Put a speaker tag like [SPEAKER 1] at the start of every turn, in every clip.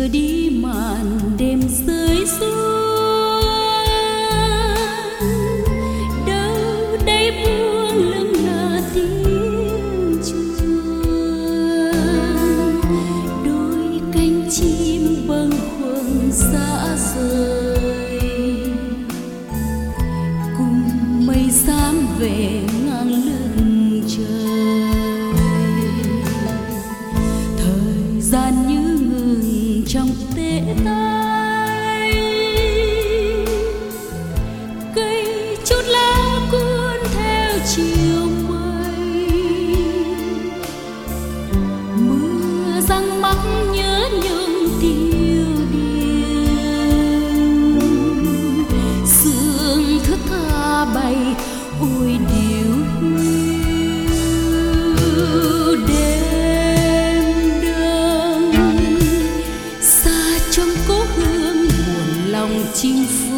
[SPEAKER 1] đưa đi màn đêm rơi xuống đâu đây buông lưng là tiếng chuông. Đôi cánh chim bâng khuâng xa rời. Cùng mây xám về chinh phục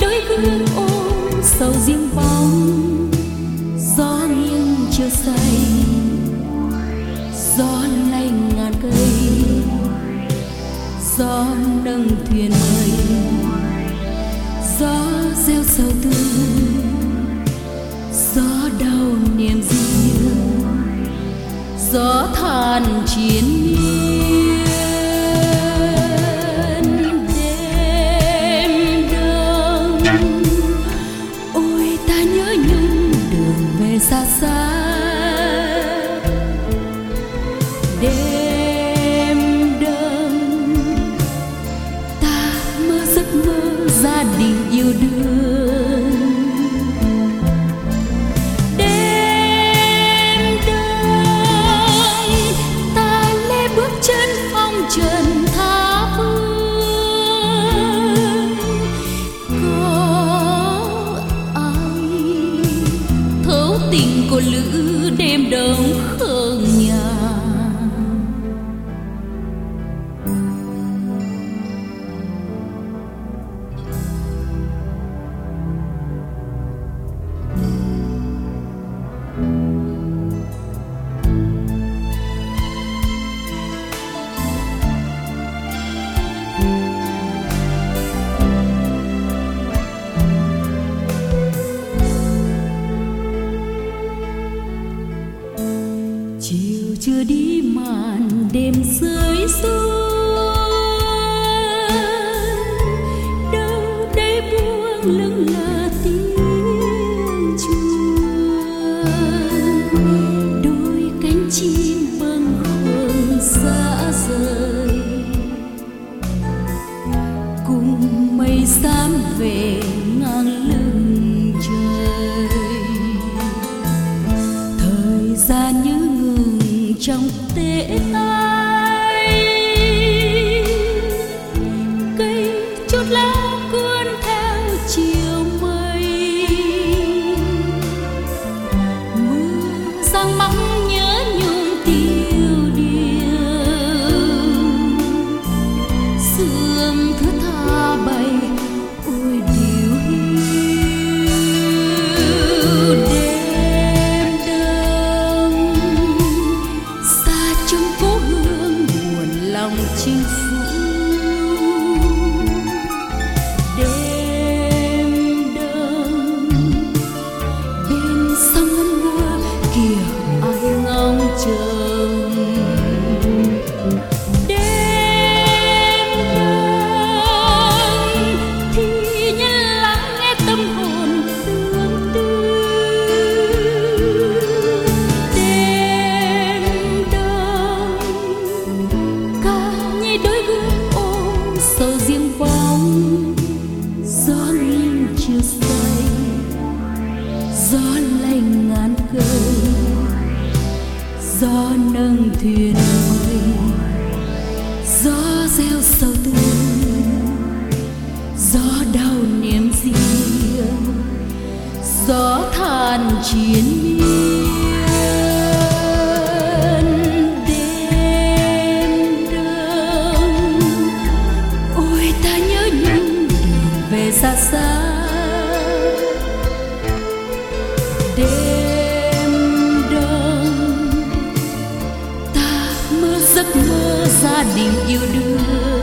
[SPEAKER 1] nơi đôi gương ôm sầu riêng bóng, gió nghiêng chiều say. Gió lanh ngàn cây, gió nâng thuyền mây. Gió reo sầu tư, gió đau niềm riêng. Gió than chiến miên của lữ đêm đông khơi. star. thuyền mây gió reo sầu tư gió đau niềm riêng gió than chiến giấc mơ gia đình yêu đương.